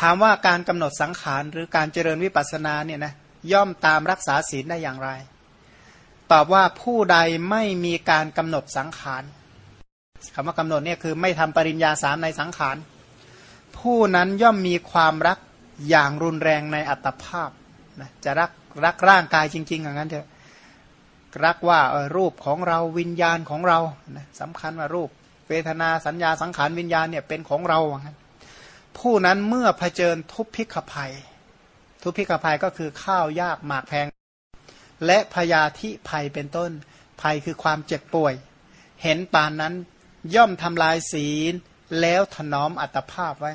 ถามว่าการกำหนดสังขารหรือการเจริญวิปัสสนาเนี่ยนะย่อมตามรักษาศีลได้อย่างไร ตอบว่าผู้ใดไม่มีการกำหนดสังขารคำว่ากำหนดเนี่ยคือไม่ทำปริญญาสามในสังขาร ผู้นั้นย่อมมีความรักอย่างรุนแรงในอัตภาพนะจะรักรักร่างกายจริงๆอย่างนั้นเถอะรักว่ารูปของเราวิญญาณของเรานะสำคัญว่ารูปเวทนาสัญญาสังขารวิญญาณเนี่ยเป็นของเราอย่างนั้น ผู้นั้นเมื่อเผชิญทุพพิกภัย ทุพพิกภัยก็คือข้าวยากหมากแพง และพยาธิภัยเป็นต้น ภัยคือความเจ็บป่วย เห็นปานนั้นย่อมทำลายศีลแล้วถนอมอัตภาพไว้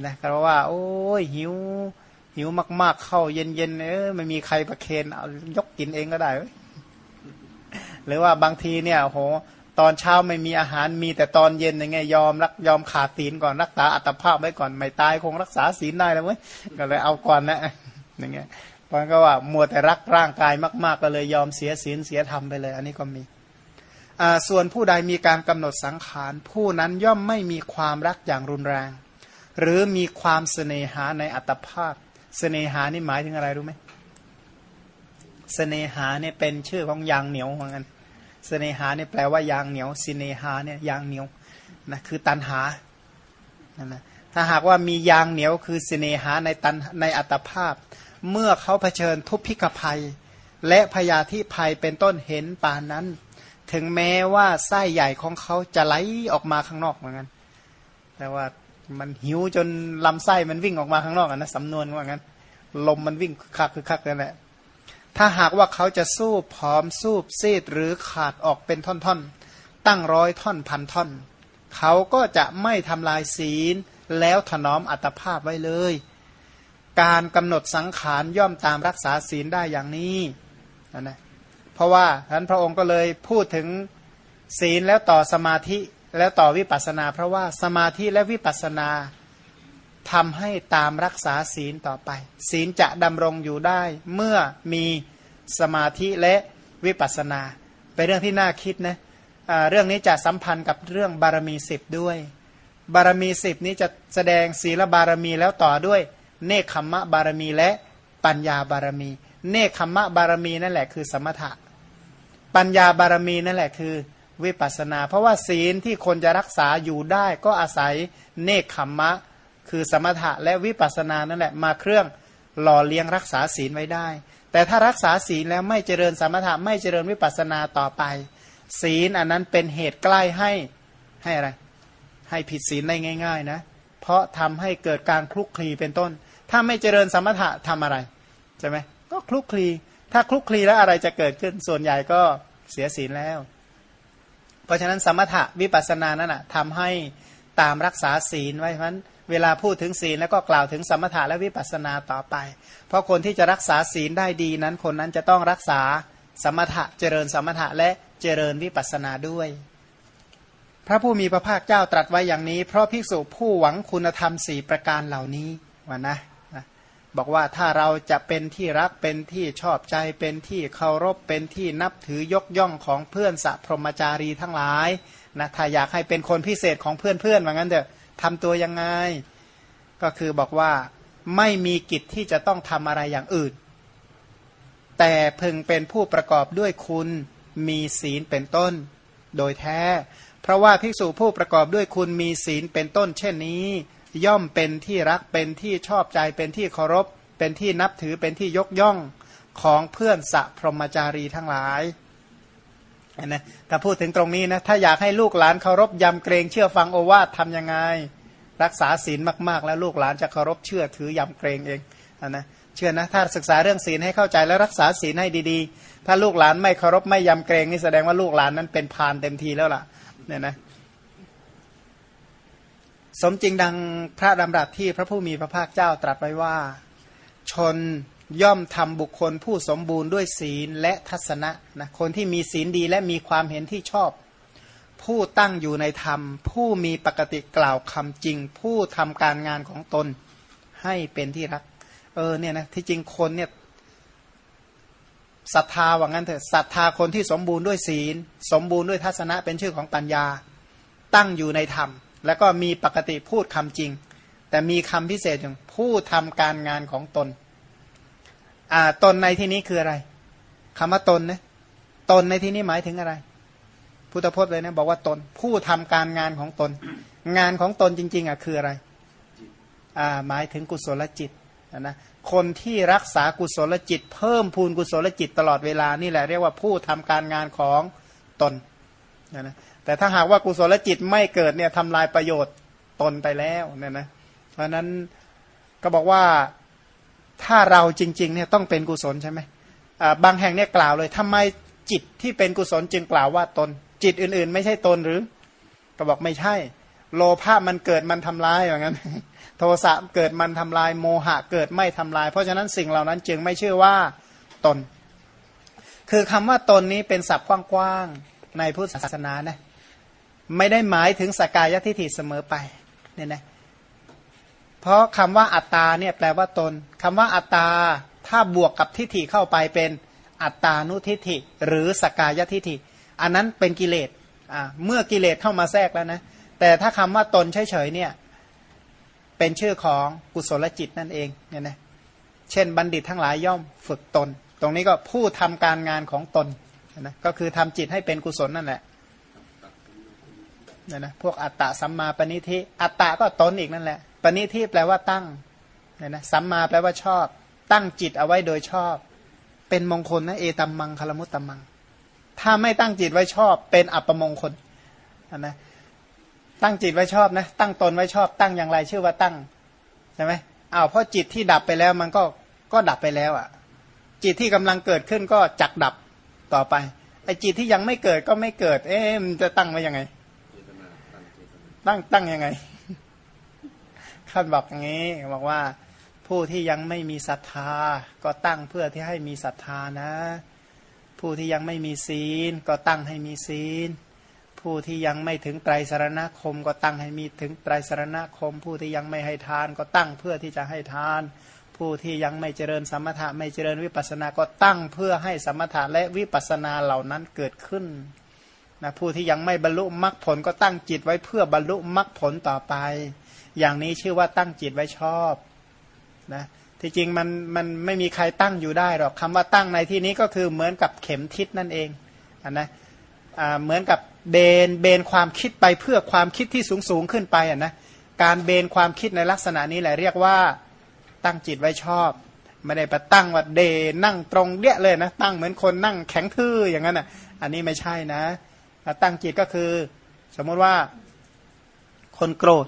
นะก็ว่า โอ้ยหิว หิวมาก ๆ เข้าเย็นๆเออไม่มีใครประเคนเอายกกินเองก็ได้ หรือว่าบางทีเนี่ยโห ตอนเช้าไม่มีอาหารมีแต่ตอนเย็นยังไงยอมรักยอมขาดศีลก่อนรักษาอัตภาพไว้ก่อนไม่ตายคงรักษาศีลได้แล้วเว้ยก็เลยเอาก่อนนะอย่างเงี้ยตอนก็ว่ามัวแต่รักร่างกายมาก ๆ ก็เลยยอมเสียศีลเสียธรรมไปเลย อันนี้ก็มีส่วนผู้ใดมีการกำหนดสังขาร ผู้นั้นย่อมไม่มีความรักอย่างรุนแรง หรือมีความเสน่หาในอัตภาพ เสน่หานี่หมายถึงอะไรรู้ไหมเสน่หาเนี่ยเป็นชื่อของยางเหนียวเหมือนกัน เสนหาเนี่ยแปลว่ายางเหนียวสิเนหาเนี่ยยางเหนียวนะคือตันหานั่นะถ้าหากว่ามียางเหนียวคือสิเนหาในตันในอัตภาพ เมื่อเขาเผชิญทุพพิกภัย และพยาธิภัยเป็นต้นเห็นป่านนั้น ถึงแม้ว่าไส้ใหญ่ของเขาจะไหลออกมาข้างนอกเหมือนกันแต่ว่ามันหิวจนลำไส้มันวิ่งออกมาข้างนอกนะสำนวนว่างั้น ลมมันวิ่งคักคือคักนั่นแหละ ถ้าหากว่าเขาจะสู้ผอมสู้ซีดหรือขาดออกเป็นท่อนๆ ตั้งร้อยท่อนพันท่อน เขาก็จะไม่ทำลายศีลแล้วถนอมอัตภาพไว้เลย การกำหนดสังขารย่อมตามรักษาศีลได้อย่างนี้นะเพราะว่าท่านพระองค์ก็เลยพูดถึงศีลแล้วต่อสมาธิแล้วต่อวิปัสนา เพราะว่าสมาธิและวิปัสนาทำให้ตามรักษาศีลต่อไป ศีลจะดำรงอยู่ได้เมื่อมี สมาธิและวิปัสสนา เป็นเรื่องที่น่าคิดนะะเรื่องนี้จะสัมพันธ์กับเรื่องบารมีสิบด้วย บารมีสิบนี้จะแสดงศีลบารมีแล้วต่อด้วย เนคขมะบารมีและปัญญาบารมี เนคขมะบารมีนั่นแหละคือสมถะ ปัญญาบารมีนั่นแหละคือวิปัสนา เพราะว่าศีลที่คนจะรักษาอยู่ได้ ก็อาศัยเนคขมะ คือสมถะและวิปัสสนานั่นแหละมาเครื่องหล่อเลี้ยงรักษาศีลไว้ได้ แต่ถ้ารักษาศีลแล้วไม่เจริญสมถะไม่เจริญวิปัสสนาต่อไป ศีลอันนั้นเป็นเหตุใกล้ให้ให้อะไร ให้ผิดศีลได้ง่าย ๆ นะ เพราะทำให้เกิดการคลุกคลีเป็นต้น ถ้าไม่เจริญสมถะทำอะไรใช่ไหมก็คลุกคลีถ้าคลุกคลีแล้วอะไรจะเกิดขึ้นส่วนใหญ่ก็เสียศีลแล้ว เพราะฉะนั้นสมถะวิปัสสนานั่นแหะทำให้ตามรักษาศีลไว้เพราะฉะนั้น เวลาพูดถึงศีลแล้วก็กล่าวถึงสมถะและวิปัสสนาต่อไป เพราะคนที่จะรักษาศีลได้ดีนั้นคนนั้นจะต้องรักษาสมถะเจริญสมถะและเจริญวิปัสสนาด้วย พระผู้มีพระภาคเจ้าตรัสไว้อย่างนี้ เพราะภิกษุผู้หวังคุณธรรมสี่ประการเหล่านี้ว่านะนะบอกว่าถ้าเราจะเป็นที่รักเป็นที่ชอบใจเป็นที่เคารพเป็นที่นับถือยกย่องของเพื่อนสัพพรมจารีทั้งหลายนะถ้าอยากให้เป็นคนพิเศษของเพื่อนๆว่างั้นเถอะ ทำตัวยังไง ก็คือบอกว่าไม่มีกิจที่จะต้องทำอะไรอย่างอื่น แต่พึงเป็นผู้ประกอบด้วยคุณมีศีลเป็นต้น โดยแท้ เพราะว่าภิกษุผู้ประกอบด้วยคุณมีศีลเป็นต้น เช่นนี้ ย่อมเป็นที่รักเป็นที่ชอบใจเป็นที่เคารพ เป็นที่นับถือเป็นที่ยกย่องของเพื่อนสัพพรมจารีทั้งหลาย นะถ้าพูดถึงตรงนี้นะถ้าอยากให้ลูกหลานเคารพยำเกรงเชื่อฟังโอวาททำยังไง รักษาศีลมากๆ แล้วลูกหลานจะเคารพเชื่อถือยำเกรงเองนะเชื่อนะถ้าศึกษาเรื่องศีลให้เข้าใจแล้วรักษาศีลให้ดีๆ ถ้าลูกหลานไม่เคารพไม่ยำเกรงนี่แสดงว่าลูกหลานนั้นเป็นพานเต็มทีแล้วล่ะเนี่ยนะสมจริงดังพระดำรัสที่พระผู้มีพระภาคเจ้าตรัสไว้ว่า ชน ย่อมทำบุคคลผู้สมบูรณ์ด้วยศีลและทัศนะนะคนที่มีศีลดีและมีความเห็นที่ชอบ ผู้ตั้งอยู่ในธรรม ผู้มีปกติกล่าวคำจริง ผู้ทำการงานของตนให้เป็นที่รัก เออเนี่ยนะที่จริงคนเนี่ยศรัทธาว่างั้นเถอะศรัทธาคนที่สมบูรณ์ด้วยศีล สมบูรณ์ด้วยทัศนะเป็นชื่อของปัญญา ตั้งอยู่ในธรรม แล้วก็มีปกติพูดคำจริง แต่มีคำพิเศษอย่างผู้ทำการงานของตน อ่าตนในที่นี้คืออะไรคำว่าตนนะตนในที่นี้หมายถึงอะไร พุทธพจน์เลยนะบอกว่าตน ผู้ทำการงานของตน งานของตนจริง ๆอะคืออะไรอ่าหมายถึงกุศลจิตนะคนที่รักษากุศลจิต เพิ่มพูนกุศลจิตตลอดเวลานี่แหละเรียกว่าผู้ทำการงานของตนนะแต่ถ้าหากว่ากุศลจิตไม่เกิดเนี่ยทำลายประโยชน์ตนไปแล้วเนี่ยนะเพราะนั้นก็บอกว่า ถ้าเราจริงๆเนี่ยต้องเป็นกุศลใช่ไหมบางแห่งเนี่ยกล่าวเลยทำไมจิตที่เป็นกุศลจึงกล่าวว่าตน จิตอื่นๆ ไม่ใช่ตนหรือ ก็บอกไม่ใช่ โลภะมันเกิดมันทำลายอย่างนั้น โทสะเกิดมันทำลายโมหะเกิดไม่ทำลาย เพราะฉะนั้นสิ่งเหล่านั้นจึงไม่ชื่อว่าตน คือคำว่าตนนี้เป็นศัพท์กว้างๆในพุทธศาสนานะไม่ได้หมายถึงสกายทิฏฐิเสมอไปเนี่ยนะ เพราะคำว่าอัตตาเนี่ยแปลว่าตนคำว่าอัตตาถ้าบวกกับทิฏฐิเข้าไปเป็นอัตตานุทิฏฐิ หรือสกายทิฏฐิ อันนั้นเป็นกิเลสเมื่อกิเลสเข้ามาแทรกแล้วนะแต่ถ้าคำว่าตนเฉยๆเนี่ยเป็นชื่อของกุศลจิตนั่นเองเนี่ยนะเช่นบัณฑิตทั้งหลายย่อมฝึกตน ตรงนี้ก็ผู้ทำการงานของตนนะก็คือทำจิตให้เป็นกุศลนั่นแหละเนี่ยนะพวกอัตตะสัมมาปณิธิอัตตะก็ตนอีกนั่นแหละ ปณิธิแปลว่าตั้งเนี่ยนะสัมมาแปลว่าชอบ ตั้งจิตเอาไว้โดยชอบ เป็นมงคลนะเอตัมมังคลมุตตัมมัง ถ้าไม่ตั้งจิตไว้ชอบ เป็นอัปมงคลนะตั้งจิตไว้ชอบนะ ตั้งตนไว้ชอบ ตั้งอย่างไรชื่อว่าตั้งใช่ไหมอ้าวเพราะจิตที่ดับไปแล้วมันก็ก็ดับไปแล้วอะ่ะ จิตที่กำลังเกิดขึ้นก็จักดับต่อไปไอ้จิตที่ยังไม่เกิดก็ไม่เกิด เอ๊ะมันจะตั้งไว้ยังไง ตั้งตั้งยังไง ท่านบอกอย่างนี้บอกว่าผู้ที่ยังไม่มีศรัทธา ก็ตั้งเพื่อที่ให้มีศรัทธานะ ผู้ที่ยังไม่มีศีล ก็ตั้งให้มีศีล ผู้ที่ยังไม่ถึงไตรสารณคม ก็ตั้งให้มีถึงไตรสารณคม ผู้ที่ยังไม่ให้ทานก็ตั้งเพื่อที่จะให้ทาน ผู้ที่ยังไม่เจริญสมถะไม่เจริญวิปัสสนา ก็ตั้งเพื่อให้สมถะและวิปัสสนาเหล่านั้นเกิดขึ้นนะผู้ที่ยังไม่บรรลุมรรคผลก็ตั้งจิตไว้เพื่อบรรลุมรรคผลต่อไป อย่างนี้ชื่อว่าตั้งจิตไว้ชอบนะที่จริงมันมันไม่มีใครตั้งอยู่ได้หรอกคำว่าตั้งในที่นี้ก็คือเหมือนกับเข็มทิศนั่นเองอนนะเหมือนกับเบนเบนความคิดไปเพื่อความคิดที่สูงสูงขึ้นไปอะนะการเบนความคิดในลักษณะนี้แหละเรียกว่าตั้งจิตไว้ชอบ ไม่ได้ไปตั้งว่าเดนั่งตรงเดี้ยเลยนะตั้งเหมือนคนนั่งแข็งทื่ออย่างนั้นอะอันนี้ไม่ใช่นะตั้งจิตก็คือ สมมติว่าคนโกรธ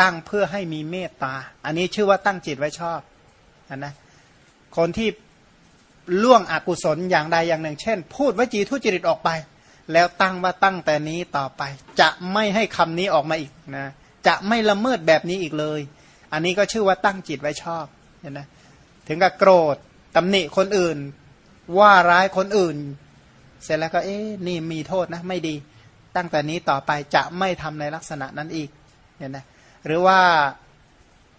ตั้งเพื่อให้มีเมตตา อันนี้ชื่อว่าตั้งจิตไว้ชอบอนนะคนที่ล่วงอกุศลอย่างใดอย่างหนึ่ง เช่น พูดวจีทุจริตออกไป แล้วตั้งว่าตั้งแต่นี้ต่อไป จะไม่ให้คำนี้ออกมาอีกนะจะไม่ละเมิดแบบนี้อีกเลย อันนี้ก็ชื่อว่าตั้งจิตไว้ชอบเห็นไหมถึงกับโกรธตำหนิคนอื่น ว่าร้ายคนอื่น เสร็จแล้วก็เอ๊ะนี่มีโทษนะ ไม่ดี ตั้งแต่นี้ต่อไปจะไม่ทำในลักษณะนั้นอีกเห็นไหม หรือว่า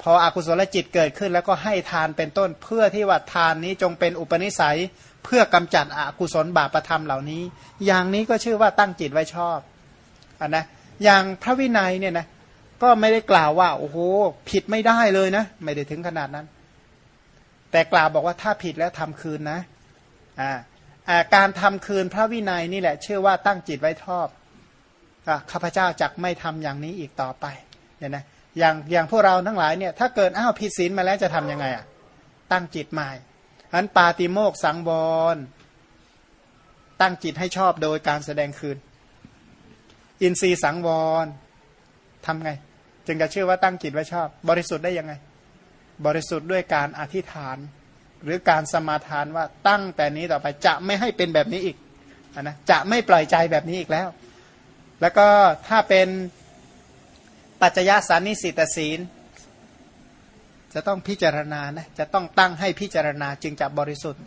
พออกุศลจิตเกิดขึ้น แล้วก็ให้ทานเป็นต้นเพื่อที่ว่าทานนี้จงเป็นอุปนิสัยเพื่อกำจัดอกุศลบาปธรรมเหล่านี้ อย่างนี้ก็ชื่อว่าตั้งจิตไว้ชอบอนนะอย่างพระวินัยเนี่ยนะก็ไม่ได้กล่าวว่าโอ้โหผิดไม่ได้เลยนะ ไม่ได้ถึงขนาดนั้น แต่กล่าวบอกว่าถ้าผิดแล้วทำคืนนะอ่าการทำคืนพระวินัยนี่แหละเชื่อว่าตั้งจิตไว้ชอบข้าพเจ้าจักไม่ทำอย่างนี้อีกต่อไปเนี่ยนะ อย่างอย่างพวกเราทั้งหลายเนี่ยถ้าเกิดอ้าวผิดศีลมาแล้วจะทํำยังไงอะตั้งจิตใหม่อันปาติโมกสังวรตั้งจิตให้ชอบโดยการแสดงคืน อินทรีย์สังวรทำไง จึงจะเชื่อว่าตั้งจิตไว้ชอบ บริสุทธิ์ได้ยังไง บริสุทธิ์ด้วยการอธิษฐาน หรือการสมาทานว่าตั้งแต่นี้ต่อไปจะไม่ให้เป็นแบบนี้อีกนะจะไม่ปล่อยใจแบบนี้อีกแล้ว แล้วก็ถ้าเป็น ปัจจยสานิสิตศีล จะต้องพิจารณานะจะต้องตั้งให้พิจารณาจึงจะบริสุทธิ์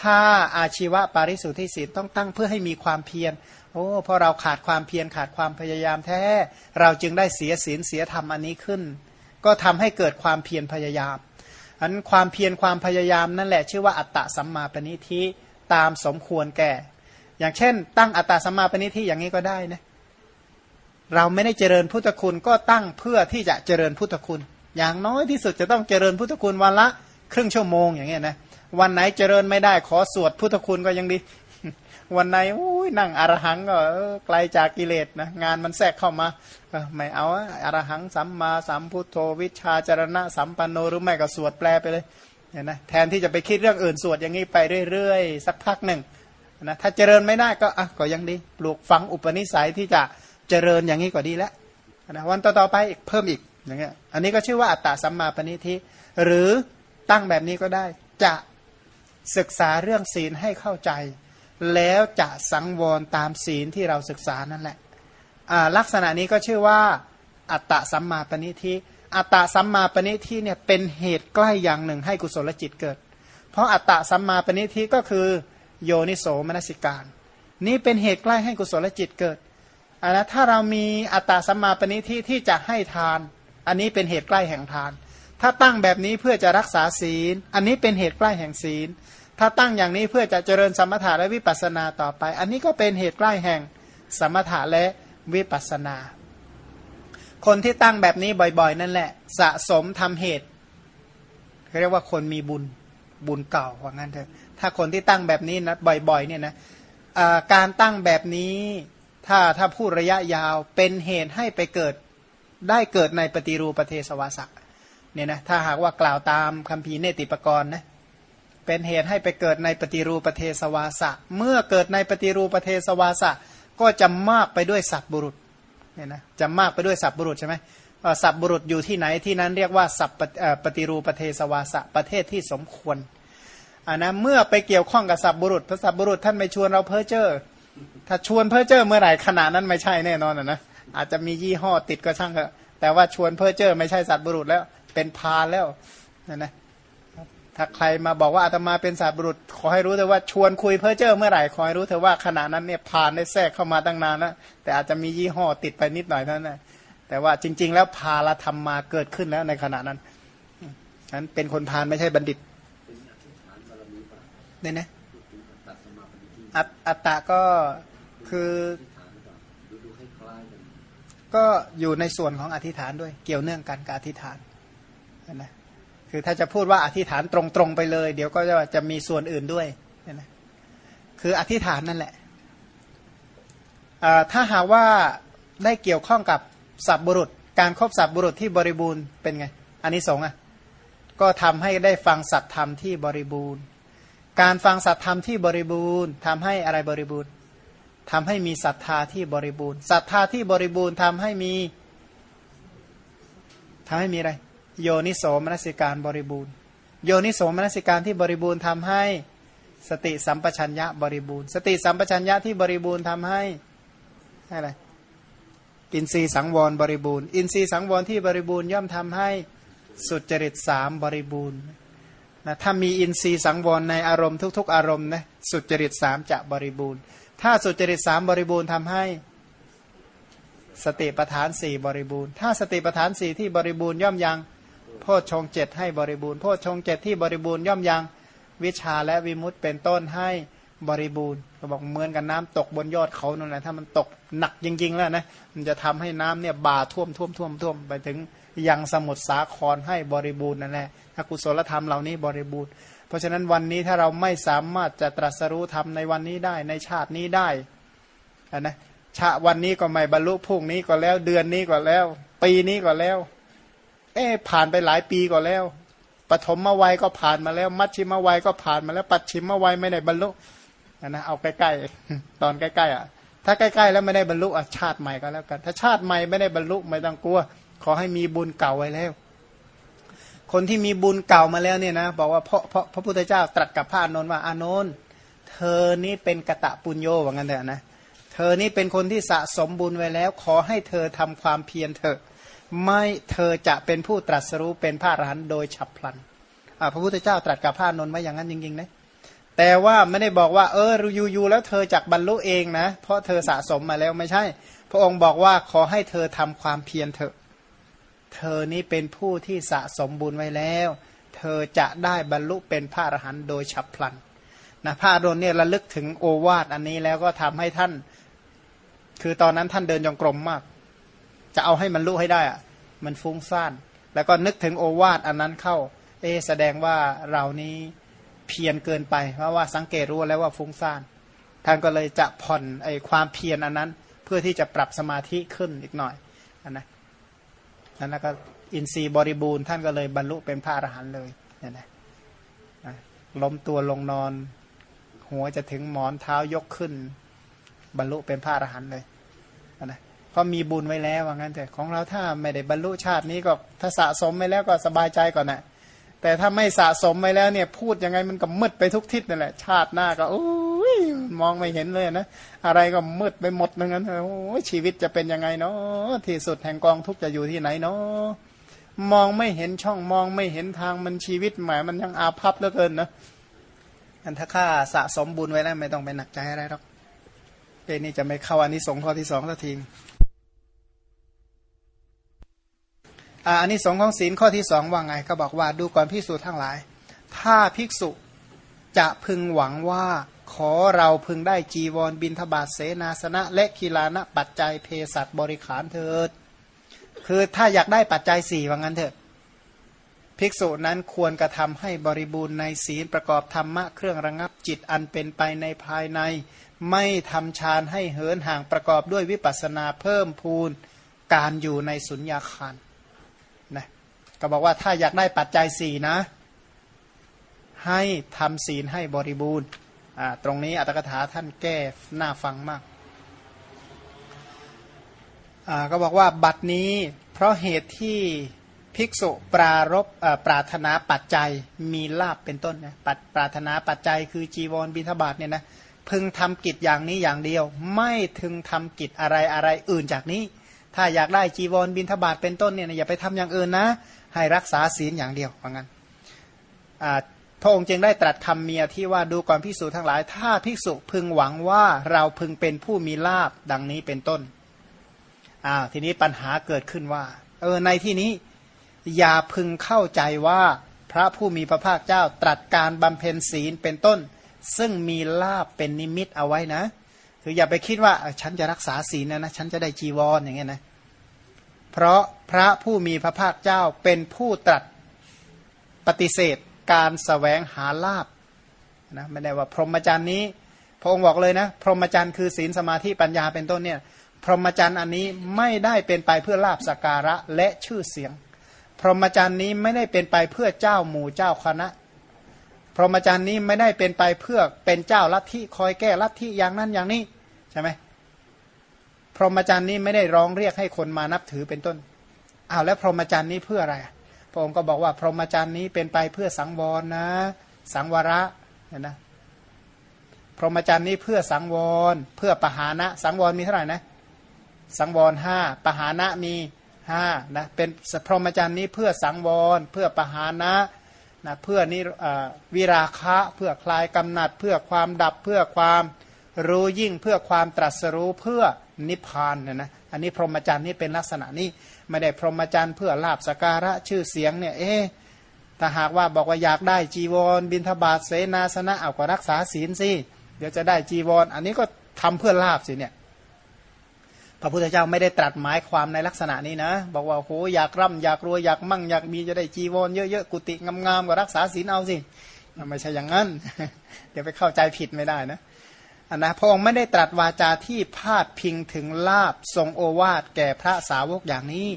ถ้าอาชีวะปาริสุทธิศีลต้องตั้งเพื่อให้มีความเพียรโอ้พอเราขาดความเพียรขาดความพยายามแท้ เราจึงได้เสียศีลเสียธรรมอันนี้ขึ้น ก็ทำให้เกิดความเพียรพยายามอันความเพียรความพยายามนั่นแหละชื่อว่าอัตตะสัมมาปณิทิตามสมควรแก่ อย่างเช่น ตั้งอัตตะสัมมาปณิทิอย่างนี้ก็ได้นะ เราไม่ได้เจริญพุทธคุณก็ตั้งเพื่อที่จะเจริญพุทธคุณ อย่างน้อยที่สุดจะต้องเจริญพุทธคุณวันละครึ่งชั่วโมงอย่างเงี้ยนะวันไหนเจริญไม่ได้ขอสวดพุทธคุณก็ยังดี วันไหนอุ้ยนั่งอรหังก็ไกลจากกิเลสนะงานมันแทรกเข้ามาไม่เอาอรหังสัมมาสัมพุทโธวิชาจารณะสัมปันโนหรือไม่ก็สวดแปลไปเลยเนี่ยนะแทนที่จะไปคิดเรื่องอื่นสวดอย่างนี้ไปเรื่อยๆ สักพักหนึ่งนะถ้าเจริญไม่ได้ก็อะก็ยังดีปลูกฝังอุปนิสัยที่จะ เจริญอย่างนี้ก็ดีแล้วนะวันต่อๆไปอีกเพิ่มอีกอย่างเงี้ยอันนี้ก็ชื่อว่าอัตตาสัมมาปณิทิหรือตั้งแบบนี้ก็ได้ จะศึกษาเรื่องศีลให้เข้าใจ แล้วจะสังวรตามศีลที่เราศึกษานั่นแหละลักษณะนี้ก็ชื่อว่า อัตตะสัมมาปณิทิอัตตะสัมมาปณิทิเนี่ยเป็นเหตุใกล้อย่างหนึ่งให้กุศลจิตเกิด เพราะอัตตะสัมมาปณิทิก็คือโยนิโสมนสิการ นี้เป็นเหตุใกล้ให้กุศลจิตเกิด อันนะถ้าเรามีอัตตาสัมมาปณิทิที่จะให้ทาน อันนี้เป็นเหตุใกล้แห่งทาน ถ้าตั้งแบบนี้เพื่อจะรักษาศีล อันนี้เป็นเหตุใกล้แห่งศีล ถ้าตั้งอย่างนี้เพื่อจะเจริญสมถะและวิปัสสนาต่อไป อันนี้ก็เป็นเหตุใกล้แห่งสมถะและวิปัสสนา คนที่ตั้งแบบนี้บ่อยๆ นั่นแหละ สะสมทำเหตุเรียกว่าคนมีบุญบุญเก่าว่างั้นเถอะถ้าคนที่ตั้งแบบนี้นะบ่อยๆเนี่ยนะการตั้งแบบนี้ ถ้าถ้าพูดระยะยาวเป็นเหตุให้ไปเกิดได้เกิดในปฏิรูประเทศวาสะเนี่ยนะถ้าหากว่ากล่าวตามคำพีเนติปกรณ์นะเป็นเหตุให้ไปเกิดในปฏิรูประเทศวาสะ เมื่อเกิดในปฏิรูประเทศวาสะ ก็จะมากไปด้วยสัตบุรุษเนี่ยนะจะมากไปด้วยสัตบุรุษใช่ไหมสัตบุรุษอยู่ที่ไหนที่นั้นเรียกว่าสัพปฏิรูประเทศวาสะประเทศที่สมควรอ่านะเมื่อไปเกี่ยวข้องกับสัตบุรุษพระสัตบุรุษท่านไม่ชวนเราเพ้อเจ้อ ถ้าชวนเพ้อเจ้อเมื่อไหร่ขนาดนั้นไม่ใช่แน่นอนนะอาจจะมียี่ห้อติดก็ช่างเถอะแต่ว่าชวนเพ้อเจ้อไม่ใช่สัตว์บุรุษแล้ว เป็นพาแล้วนะนะถ้าใครมาบอกว่าอาตมาเป็นสัตว์บุรุษ ขอให้รู้เถอะว่าชวนคุยเพ้อเจ้อเมื่อไหร่ขอให้รู้เถอะว่าขณะนั้นเนี่ยพานได้แทรกเข้ามาตั้งนานแล้วแต่อาจจะมียี่ห้อติดไปนิดหน่อยเท่านั้นแต่ว่าจริง ๆ แล้วพาลธรรมมาเกิดขึ้นแล้วในขณะนั้นนั้นเป็นคนพานไม่ใช่บัณฑิตเนี่ยนะอัตตะก็ คือก็อยู่ในส่วนของอธิษฐานด้วย เกี่ยวเนื่องกันกับอธิษฐานนะคือถ้าจะพูดว่าอธิษฐานตรงๆไปเลย เดี๋ยวก็จะจะมีส่วนอื่นด้วยนะคืออธิษฐานนั่นแหละถ้าหากว่าได้เกี่ยวข้องกับสับบุรุษ การครบสับบุรุษที่บริบูรณ์เป็นไงอันนี้สงอะก็ทำให้ได้ฟังสัตธรรมที่บริบูรณ์ การฟังสัตธรรมที่บริบูรณ์ทำให้อะไรบริบูรณ์ ทำให้มีศรัทธาที่บริบูรณ์ศรัทธาที่บริบูรณ์ทำให้มีทำให้มีอะไร โยนิโสมนสิการบริบูรณ์ โยนิโสมนสิการที่บริบูรณ์ทำให้สติสัมปชัญญะบริบูรณ์ สติสัมปชัญญะที่บริบูรณ์ทำให้อะไรอินทรีย์สังวรบริบูรณ์ อินทรีย์สังวรที่บริบูรณ์ย่อมทำให้สุจริตสามบริบูรณ์นะถ้ามีอินทรีย์สังวรในอารมณ์ทุก ๆ อารมณ์นะสุจริตสามจะบริบูรณ์ ถ้าสุจริตสามบริบูรณ์ทำให้ สติปทานสี่บริบูรณ์ ถ้าสติปทานสี่ที่บริบูรณ์ย่อมยังโพชฌงเจ็ดให้บริบูรณ์โพชฌงเจ็ดที่บริบูรณ์ย่อมยังวิชาและวิมุตเป็นต้นให้บริบูรณ์ก็บอกเหมือนกับน้ำตกบนยอดเขานั่นแหละถ้ามันตกหนักจริง ๆ แล้วนะมันจะทำให้น้ำเนี่ยบ่าท่วมท่วมท่วมท่วมไปถึงยังสมุทรสาครให้บริบูรณ์นั่นแหละถ้ากุศลธรรมเหล่านี้บริบูรณ์ เพราะฉะนั้นวันนี้ถ้าเราไม่สามารถจะตรัสรู้ธรรมในวันนี้ได้ในชาตินี้ได้นะชาวันนี้ก็ไม่บรรลุพรุ่งนี้ก็แล้วเดือนนี้ก็แล้ว ปีนี้ก็แล้ว เอ๊ผ่านไปหลายปีก็แล้วปฐมมาวัยก็ผ่านมาแล้ว มัชชิมวัยก็ผ่านมาแล้ว ปัจฉิมวัยไม่ได้บรรลุนะเอาใกล้ๆตอนใกล้ๆอะ ถ้าใกล้ๆแล้วไม่ได้บรรลุอะชาติใหม่ก็แล้วกัน ถ้าชาติใหม่ไม่ได้บรรลุไม่ต้องกลัว ขอให้มีบุญเก่าไว้แล้ว คนที่มีบุญเก่ามาแล้วเนี่ยนะบอกว่าเพราะเพราะพระพุทธเจ้าตรัสกับพระอานนท์ว่าอานนท์เธอนี่เป็นกะตะปุญโยว่างั้นเถอะนะเธอนี่เป็นคนที่สะสมบุญไว้แล้ว ขอให้เธอทำความเพียรเถอะไม่เธอจะเป็นผู้ตรัสรู้เป็นพระอรหันต์โดยฉับพลันพระพุทธเจ้าตรัสกับพระอานนท์ว่าอย่างนั้นจริงๆนะแต่ว่าไม่ได้บอกว่าเอออยู่ๆแล้วเธอจักบรรลุเองนะ เพราะเธอสะสมมาแล้วไม่ใช่ พระองค์บอกว่าขอให้เธอทำความเพียรเถอะ เธอนี้เป็นผู้ที่สะสมบุญไว้แล้ว เธอจะได้บรรลุเป็นพระอรหันต์โดยฉับพลันนะพระอรนเนี่ยระลึกถึงโอวาทอันนี้แล้วก็ทำให้ท่าน คือตอนนั้นท่านเดินจงกรมมาก จะเอาให้มันรู้ให้ได้อะมันฟุ้งซ่าน แล้วก็นึกถึงโอวาทอันนั้นเข้า เอแสดงว่าเรานี้เพียรเกินไป เพราะว่าสังเกตรู้แล้วว่าฟุ้งซ่าน ท่านก็เลยจะผ่อนไอความเพียรอันนั้น เพื่อที่จะปรับสมาธิขึ้นอีกหน่อยอนนะ นั้นแล้วก็อินทรีย์บริบูรณ์ท่านก็เลยบรรลุเป็นพระอรหันต์เลยเนี่ยนะล้มตัวลงนอน หัวจะถึงหมอนเท้ายกขึ้น บรรลุเป็นพระอรหันต์เลยนะเพราะมีบุญไว้แล้วว่างั้นแต่ของเราถ้าไม่ได้บรรลุชาตินี้ก็ถ้าสะสมไว้แล้วก็สบายใจก่อนนะแต่ถ้าไม่สะสมไว้แล้วเนี่ย พูดยังไงมันก็มืดไปทุกทิศนั่นแหละ ชาติหน้าก็โอ้ มองไม่เห็นเลยนะ อะไรก็มืดไปหมดเหมือนกันโอ้ชีวิตจะเป็นยังไงเนาะที่สุดแห่งกองทุกจะอยู่ที่ไหนเนาะมองไม่เห็นช่องมองไม่เห็นทางมันชีวิตหมายมันยังอาภัพเหลือเกินนะอันถ้าข้าสะสมบุญไว้แล้วไม่ต้องไปหนักใจอะไรหรอกเอ็นี่จะไม่เข้าอันนี้สงข้อที่สองสักทีอันนี้สงของศีลข้อที่สองว่าไง ก็บอกว่าดูก่อนพิสูจน์ทั้งหลาย ถ้าภิกษุ จะพึงหวังว่าขอเราพึงได้จีวรบินทบาทเสนาสนะและกีฬานะปัจจัยเพศัตบริขารเถิด คือถ้าอยากได้ปัจจัยสี่ว่างั้นเถอะ ภิกษุนั้นควรกระทำให้บริบูรณ์ในศีลประกอบธรรมะเครื่องระงับจิตอันเป็นไปในภายใน ไม่ทำฌานให้เหินห่างประกอบด้วยวิปัสนาเพิ่มพูนการอยู่ในสุญญาคารก็บอกว่าถ้าอยากได้ปัจจัยสี่นะ ให้ทำศีลให้บริบูรณ์ตรงนี้อัตถกถาท่านแก้หน้าฟังมากก็บอกว่าบัดนี้เพราะเหตุที่ภิกษุปรารบปรารถนาปัจจัยมีลาบเป็นต้นนะปัปรารถนาปัจจัยคือจีวรบิณฑบาตเนี่ยนะพึงทำกิจอย่างนี้อย่างเดียว ไม่ถึงทำกิจอะไรอะไรอื่นจากนี้ ถ้าอยากได้จีวรบิณฑบาตเป็นต้นเนี่ยอย่าไปทำอย่างอื่นนะ ให้รักษาศีลอย่างเดียวว่างั้น พระองค์จึงได้ตรัสคำเมียที่ว่าดูก่อนภิกษุทั้งหลาย ถ้าภิกษุพึงหวังว่าเราพึงเป็นผู้มีลาบดังนี้เป็นต้นอ้าวทีนี้ปัญหาเกิดขึ้นว่า เออในที่นี้อย่าพึงเข้าใจว่าพระผู้มีพระภาคเจ้าตรัสการบำเพ็ญศีลเป็นต้น ซึ่งมีลาบเป็นนิมิตเอาไว้นะ คืออย่าไปคิดว่าฉันจะรักษาศีลนะนะฉันจะได้จีวรออย่างเงี้ยนะเพราะพระผู้มีพระภาคเจ้าเป็นผู้ตรัสปฏิเสธ การสแสวงหาลาบนะไม่ได้ว่าพรหมจรรย์นี้ พระองค์บอกเลยนะ พรหมจรรย์คือศีลสมาธิปัญญาเป็นต้นเนี่ย พรหมจรรย์อันนี้ไม่ได้เป็นไปเพื่อลาบสการะและชื่อเสียง พรหมจรรย์นี้ไม่ได้เป็นไปเพื่อเจ้าหมู่เจ้าคณะ พรหมจรรย์นี้ไม่ได้เป็นไปเพื่อเป็นเจ้าลัทธิคอยแก้ลัทธิอย่างนั้นอย่างนี้ใช่ไหมพรหมจรรย์นี้ไม่ได้ร้องเรียกให้คนมานับถือเป็นต้นอ้าวแล้วพรหมจรรย์นี้เพื่ออะไร พระองค์ก็บอกว่าพรหมจรรย์นี้เป็นไปเพื่อสังวรนะ สังวระเห็นนะพรหมจรรย์นี้เพื่อสังวร เพื่อปหานะ สังวรมีเท่าไหร่นะสังวรห้าปหานะมีห้านะเป็นพรหมจรรย์นี้เพื่อสังวร เพื่อปหานะนะเพื่อนิวิราคะ เพื่อคลายกำหนัด เพื่อความดับเพื่อความรู้ยิ่งเพื่อความตรัสรู้เพื่อ นิพพานเนี่ยนะอันนี้พรหมจรรย์นี่เป็นลักษณะนี้ไม่ได้พรหมจรรย์เพื่อลาบสการะชื่อเสียงเนี่ยเอ๊ถ้าหากว่าบอกว่าอยากได้จีวร บินทบาทเสนาสนะเอาก็รักษาศีลสิเดี๋ยวจะได้จีวรอันนี้ก็ทำเพื่อลาบสิเนี่ยพระพุทธเจ้าไม่ได้ตรัสหมายความในลักษณะนี้นะ บอกว่าโหอยากร่ำอยากรวยอยากมั่งอยากมีจะได้จีวรเยอะๆกุฏิงามๆก็รักษาศีลเอาสิไม่ใช่อย่างนั้น เดี๋ยวไปเข้าใจผิดไม่ได้นะ อันนะพระองค์ไม่ได้ตรัสวาจาที่พาดพิงถึงลาบทรงโอวาทแก่พระสาวกอย่างนี้